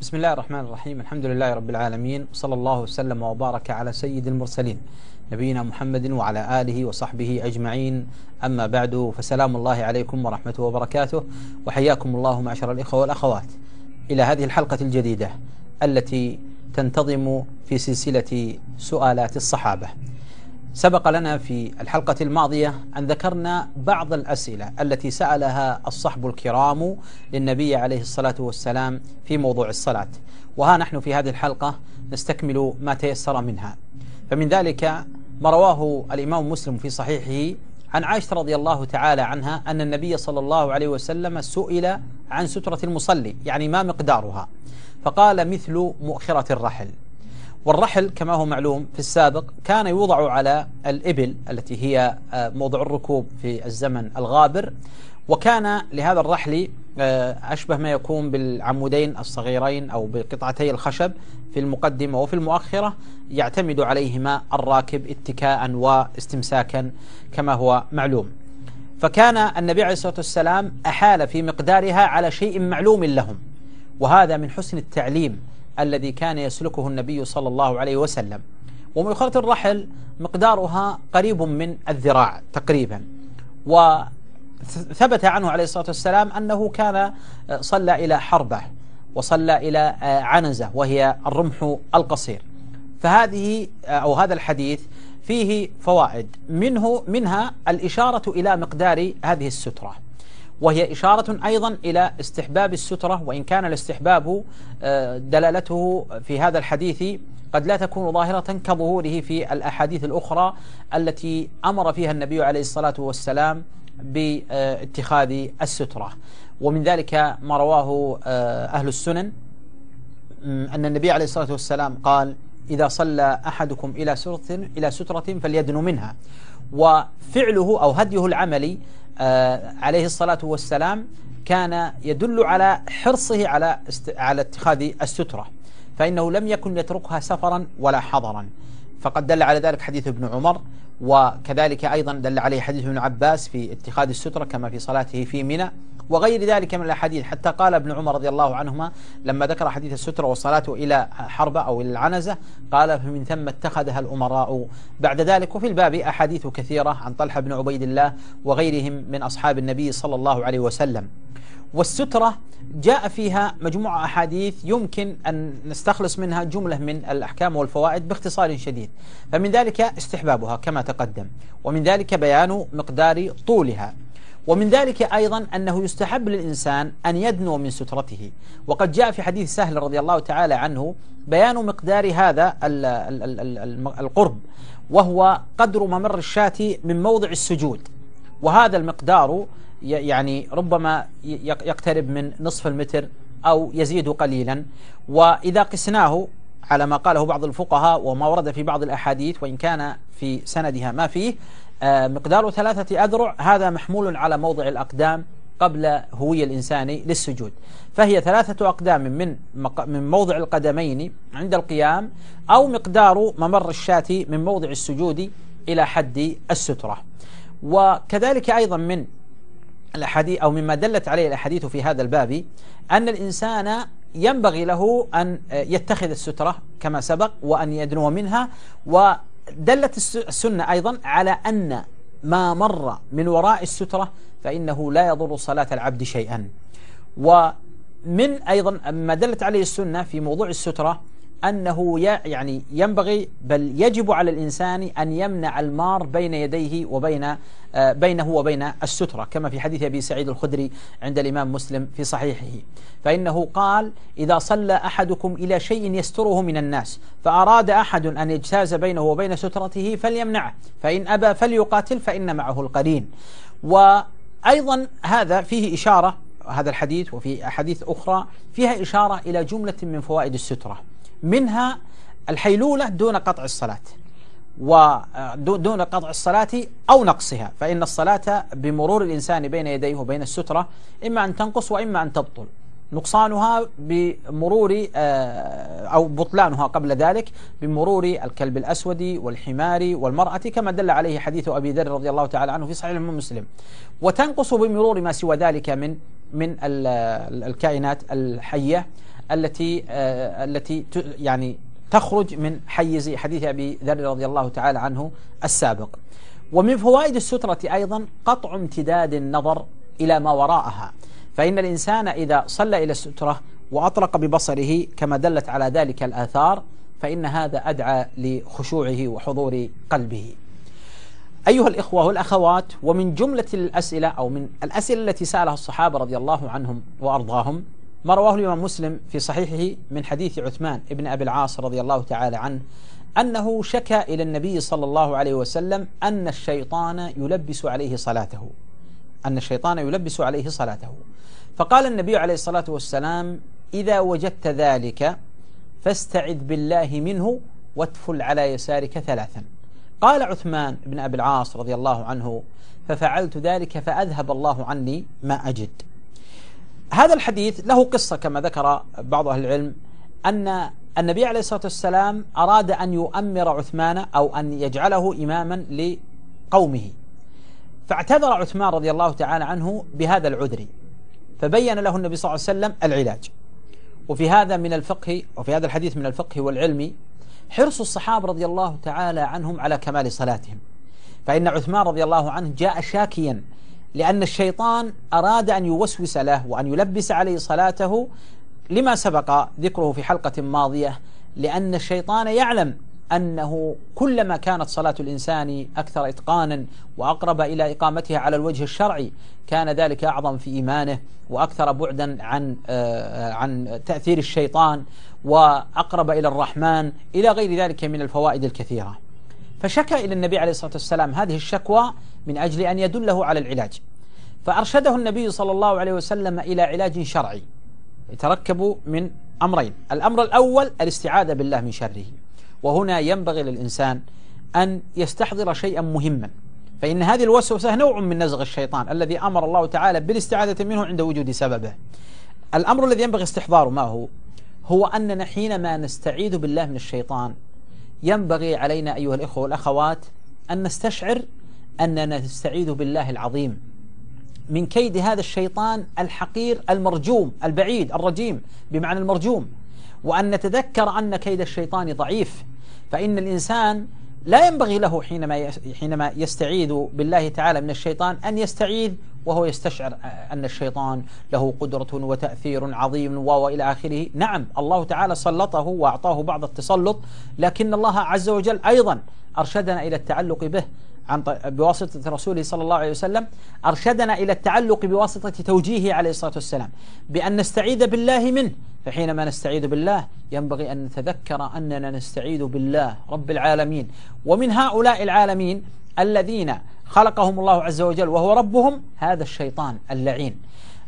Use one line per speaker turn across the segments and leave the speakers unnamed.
بسم الله الرحمن الرحيم. الحمد لله رب العالمين. وصلى الله وسلم وبارك على سيد المرسلين. نبينا محمد وعلى آله وصحبه أجمعين. أما بعد فسلام الله عليكم ورحمته وبركاته. وحياكم الله معشر الإخوة والأخوات. إلى هذه الحلقة الجديدة التي تنتظم في سلسلة سؤالات الصحابة. سبق لنا في الحلقة الماضية أن ذكرنا بعض الأسئلة التي سألها الصحب الكرام للنبي عليه الصلاة والسلام في موضوع الصلاة. وها نحن في هذه الحلقة نستكمل ما تيسر منها. فمن ذلك ما رواه الإمام مسلم في صحيحه عن عائشة رضي الله تعالى عنها أن النبي صلى الله عليه وسلم سئل عن سترة المصلي يعني ما مقدارها. فقال مثل مؤخرة الرحل. والرحل كما هو معلوم في السابق كان يوضع على الإبل التي هي آه، موضع الركوب في الزمن الغابر وكان لهذا الرحل آه، أشبه ما يكون بالعمودين الصغيرين أو بقطعتي الخشب في المقدمة وفي المؤخرة يعتمد عليهما الراكب اتكاء واستمساكا كما هو معلوم. فكان النبي عليه الصلاة والسلام أحال في مقدارها على شيء معلوم لهم وهذا من حسن التعليم الذي كان يسلكه النبي صلى الله عليه وسلم. ومؤخرة الرحل مقدارها قريب من الذراع تقريبا. وثبت عنه عليه الصلاة والسلام أنه كان صلى إلى حربة وصلى إلى عنزة وهي الرمح القصير. فهذه أو هذا الحديث فيه فوائد. منه منها الإشارة إلى مقدار هذه السترة. وهي إشارة أيضا إلى استحباب السترة وإن كان الاستحباب آه، دلالته في هذا الحديث قد لا تكون ظاهرة كظهوره في الأحاديث الأخرى التي أمر فيها النبي عليه الصلاة والسلام باتخاذ السترة. ومن ذلك ما رواه آه، أهل السنن أن النبي عليه الصلاة والسلام قال إذا صلى أحدكم إلى سترة إلى سترة فليدن منها. وفعله أو هديه العملي عليه الصلاة والسلام كان يدل على حرصه على على اتخاذ السترة فإنه لم يكن يتركها سفرا ولا حضرا. فقد دل على ذلك حديث ابن عمر وكذلك أيضا دل عليه حديث ابن عباس في اتخاذ السترة كما في صلاته في منى. وغير ذلك من الأحاديث. حتى قال ابن عمر رضي الله عنهما لما ذكر حديث السترة والصلاة إلى حربة أو إلى العنزة قال فمن ثم اتخذها الأمراء. بعد ذلك وفي الباب أحاديث كثيرة عن طلحة بن عبيد الله وغيرهم من أصحاب النبي صلى الله عليه وسلم. والسترة جاء فيها مجموعة أحاديث يمكن أن نستخلص منها جملة من الأحكام والفوائد باختصار شديد. فمن ذلك استحبابها كما تقدم ومن ذلك بيان مقدار طولها. ومن ذلك أيضا أنه يستحب للإنسان أن يدنو من سترته. وقد جاء في حديث سهل رضي الله تعالى عنه بيان مقدار هذا القرب وهو قدر ممر الشاة من موضع السجود. وهذا المقدار يعني ربما يقترب من نصف المتر أو يزيد قليلا. وإذا قسناه على ما قاله بعض الفقهاء وما ورد في بعض الأحاديث وإن كان في سندها ما فيه آه، مقدار ثلاثة أذرع. هذا محمول على موضع الأقدام قبل هوي الإنسان للسجود. فهي ثلاثة أقدام من من موضع القدمين عند القيام أو مقدار ممر الشاة من موضع السجود إلى حد السترة. وكذلك أيضا من الأحاديث أو مما دلت عليه الأحاديث في هذا الباب أن الإنسان ينبغي له أن يتخذ السترة كما سبق وأن يدنو منها ودلت السنة أيضا على أن ما مر من وراء السترة فإنه لا يضر صلاة العبد شيئا. ومن أيضا ما دلت عليه السنة في موضوع السترة أنه يعني ينبغي بل يجب على الإنسان أن يمنع المار بين يديه وبين آه، بينه وبين السترة كما في حديث أبي سعيد الخدري عند الإمام مسلم في صحيحه. فإنه قال إذا صلى أحدكم إلى شيء يستره من الناس فأراد أحد أن يجتاز بينه وبين سترته فليمنعه فإن أبى فليقاتل فإن معه القرين. وأيضا هذا فيه إشارة هذا الحديث وفي أحاديث أخرى فيها إشارة إلى جملة من فوائد السترة. منها الحيلولة دون قطع الصلاة ودون قطع الصلاة أو نقصها فإن الصلاة بمرور الإنسان بين يديه وبين السترة إما أن تنقص وإما أن تبطل. نقصانها بمرور آه، أو بطلانها قبل ذلك بمرور الكلب الأسود والحمار والمرأة كما دل عليه حديث أبي ذر رضي الله تعالى عنه في صحيح مسلم. وتنقص بمرور ما سوى ذلك من من الكائنات الحية التي آه، التي يعني تخرج من حيز حديث أبي ذر رضي الله تعالى عنه السابق. ومن فوائد السترة أيضا قطع امتداد النظر إلى ما وراءها. فإن الإنسان إذا صلى إلى السترة وأطلق ببصره كما دلت على ذلك الآثار فإن هذا أدعى لخشوعه وحضور قلبه. أيها الإخوة والأخوات ومن جملة الأسئلة أو من الأسئلة التي سألها الصحابة رضي الله عنهم وأرضاهم ما رواه الإمام مسلم في صحيحه من حديث عثمان ابن أبي العاص رضي الله تعالى عنه أنه شكى إلى النبي صلى الله عليه وسلم أن الشيطان يلبس عليه صلاته. أن الشيطان يلبس عليه صلاته. فقال النبي عليه الصلاة والسلام إذا وجدت ذلك فاستعذ بالله منه واتفل على يسارك ثلاثا قال عثمان بن أبي العاص رضي الله عنه ففعلت ذلك فأذهب الله عني ما أجد هذا الحديث له قصة كما ذكر بعض أهل العلم أن النبي عليه الصلاة والسلام أراد أن يؤمر عثمان أو أن يجعله إماما لقومه. فاعتذر عثمان رضي الله تعالى عنه بهذا العذر فبين له النبي صلى الله عليه وسلم العلاج. وفي هذا من الفقه وفي هذا الحديث من الفقه والعلم حرص الصحابة رضي الله تعالى عنهم على كمال صلاتهم. فإن عثمان رضي الله عنه جاء شاكيا لأن الشيطان أراد أن يوسوس له وأن يلبس عليه صلاته لما سبق ذكره في حلقة ماضية لأن الشيطان يعلم أنه كلما كانت صلاة الإنسان أكثر إتقانا وأقرب إلى إقامتها على الوجه الشرعي كان ذلك أعظم في إيمانه وأكثر بعدا عن آه، عن تأثير الشيطان وأقرب إلى الرحمن إلى غير ذلك من الفوائد الكثيرة. فشكى إلى النبي عليه الصلاة والسلام. هذه الشكوى من أجل أن يدله على العلاج. فأرشده النبي صلى الله عليه وسلم إلى علاج شرعي. يتركب من أمرين. الأمر الأول الاستعاذة بالله من شره. وهنا ينبغي للإنسان أن يستحضر شيئا مهما. فإن هذه الوسوسة نوع من نزغ الشيطان الذي أمر الله تعالى بالاستعاذة منه عند وجود سببه. الأمر الذي ينبغي استحضاره ما هو؟ هو أننا حينما نستعيذ بالله من الشيطان ينبغي علينا أيها الإخوة والأخوات أن نستشعر أننا نستعيذ بالله العظيم. من كيد هذا الشيطان الحقير المرجوم البعيد الرجيم بمعنى المرجوم. وأن نتذكر أن كيد الشيطان ضعيف. فإن الإنسان لا ينبغي له حينما حينما يستعيذ بالله تعالى من الشيطان أن يستعيذ وهو يستشعر أن الشيطان له قدرة وتأثير عظيم وإلى آخره. نعم الله تعالى سلطه وأعطاه بعض التسلط لكن الله عز وجل أيضا أرشدنا إلى التعلق به. عن بواسطة رسوله صلى الله عليه وسلم أرشدنا إلى التعلق بواسطة توجيهه عليه الصلاة والسلام بأن نستعيذ بالله منه. فحينما نستعيذ بالله ينبغي أن نتذكر أننا نستعيذ بالله رب العالمين. ومن هؤلاء العالمين الذين خلقهم الله عز وجل وهو ربهم هذا الشيطان اللعين.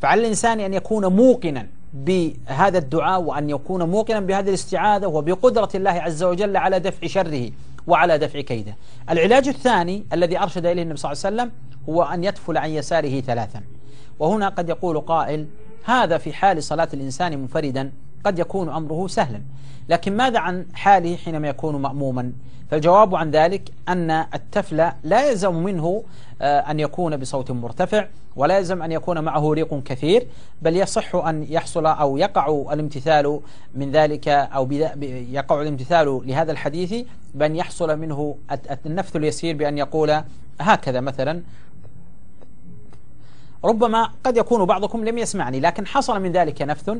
فعلى الإنسان أن يكون موقنا بهذا الدعاء وأن يكون موقنا بهذه الاستعاذة وبقدرة الله عز وجل على دفع شره. وعلى دفع كيده. العلاج الثاني الذي أرشد إليه النبي صلى الله عليه وسلم هو أن يدفل عن يساره ثلاثا. وهنا قد يقول قائل هذا في حال صلاة الإنسان منفردا قد يكون أمره سهلا. لكن ماذا عن حاله حينما يكون مأموما؟ فالجواب عن ذلك أن التفل لا يلزم منه آه، أن يكون بصوت مرتفع ولا يلزم أن يكون معه ريق كثير بل يصح أن يحصل أو يقع الامتثال من ذلك أو يقع الامتثال لهذا الحديث بأن يحصل منه النفث اليسير بأن يقول هكذا مثلا ربما قد يكون بعضكم لم يسمعني لكن حصل من ذلك نفث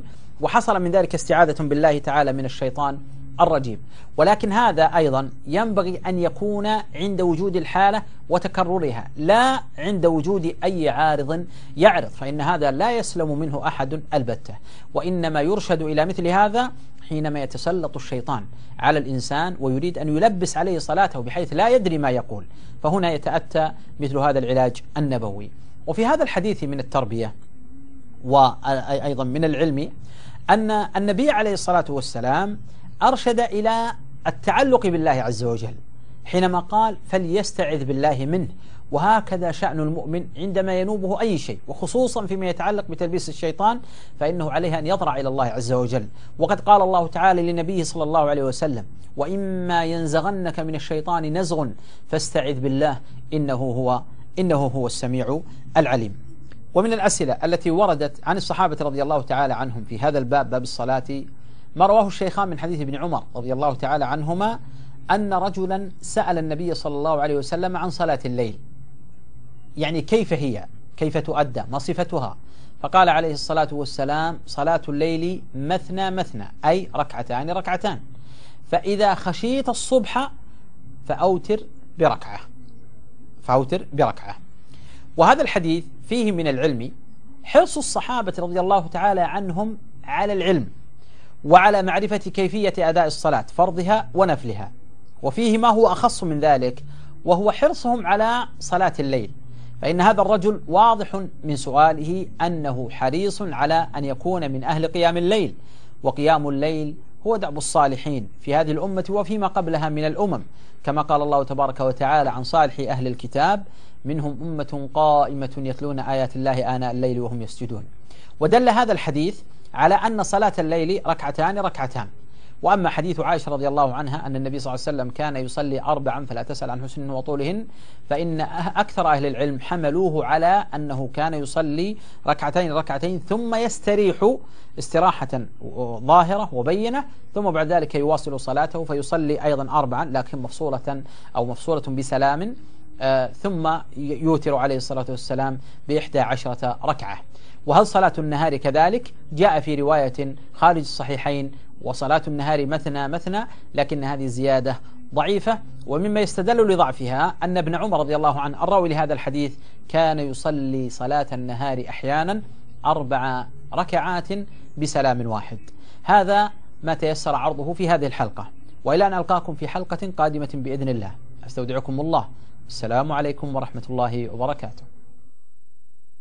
وحصل من ذلك استعاذة بالله تعالى من الشيطان الرجيم. ولكن هذا أيضا ينبغي أن يكون عند وجود الحالة وتكررها لا عند وجود أي عارض يعرض فإن هذا لا يسلم منه أحد البتة. وإنما يرشد إلى مثل هذا حينما يتسلط الشيطان على الإنسان ويريد أن يلبس عليه صلاته بحيث لا يدري ما يقول. فهنا يتأتى مثل هذا العلاج النبوي. وفي هذا الحديث من التربية وأيضا من العلم أن النبي عليه الصلاة والسلام أرشد إلى التعلق بالله عز وجل حينما قال فليستعذ بالله منه وهكذا شأن المؤمن عندما ينوبه أي شيء وخصوصا فيما يتعلق بتلبيس الشيطان فإنه عليه أن يضرع إلى الله عز وجل. وقد قال الله تعالى لنبيه صلى الله عليه وسلم وإما ينزغنك من الشيطان نزغ فاستعذ بالله إنه هو إنه هو السميع العليم. ومن الأسئلة التي وردت عن الصحابة رضي الله تعالى عنهم في هذا الباب باب الصلاة ما رواه الشيخان من حديث ابن عمر رضي الله تعالى عنهما أن رجلا سأل النبي صلى الله عليه وسلم عن صلاة الليل. يعني كيف هي؟ كيف تؤدى؟ ما صفتها؟ فقال عليه الصلاة والسلام صلاة الليل مثنى مثنى أي ركعتان ركعتان. فإذا خشيت الصبح فأوتر بركعة. فأوتر بركعة. وهذا الحديث فيه من العلم حرص الصحابة رضي الله تعالى عنهم على العلم وعلى معرفة كيفية أداء الصلاة فرضها ونفلها. وفيه ما هو أخص من ذلك وهو حرصهم على صلاة الليل. فإن هذا الرجل واضح من سؤاله أنه حريص على أن يكون من أهل قيام الليل. وقيام الليل هو دعب الصالحين في هذه الأمة وفيما قبلها من الأمم. كما قال الله تبارك وتعالى عن صالح أهل الكتاب منهم أمة قائمة يتلون آيات الله آناء الليل وهم يسجدون. ودل هذا الحديث على أن صلاة الليل ركعتان ركعتان. وأما حديث عائشة رضي الله عنها أن النبي صلى الله عليه وسلم كان يصلي أربعا فلا تسأل عن حسن وطولهن فإن أكثر أهل العلم حملوه على أنه كان يصلي ركعتين ركعتين ثم يستريح استراحة ظاهرة وبينة ثم بعد ذلك يواصل صلاته فيصلي أيضا أربعا لكن مفصولة أو مفصولة بسلام آه ثم يوتر عليه الصلاة والسلام بإحدى عشرة ركعة. وهل صلاة النهار كذلك؟ جاء في رواية خارج الصحيحين وصلاة النهار مثنى مثنى لكن هذه زيادة ضعيفة. ومما يستدل لضعفها أن ابن عمر رضي الله عنه الراوي لهذا الحديث كان يصلي صلاة النهار أحيانا أربع ركعات بسلام واحد. هذا ما تيسر عرضه في هذه الحلقة. وإلى أن ألقاكم في حلقة قادمة بإذن الله. أستودعكم الله. السلام عليكم ورحمة الله وبركاته.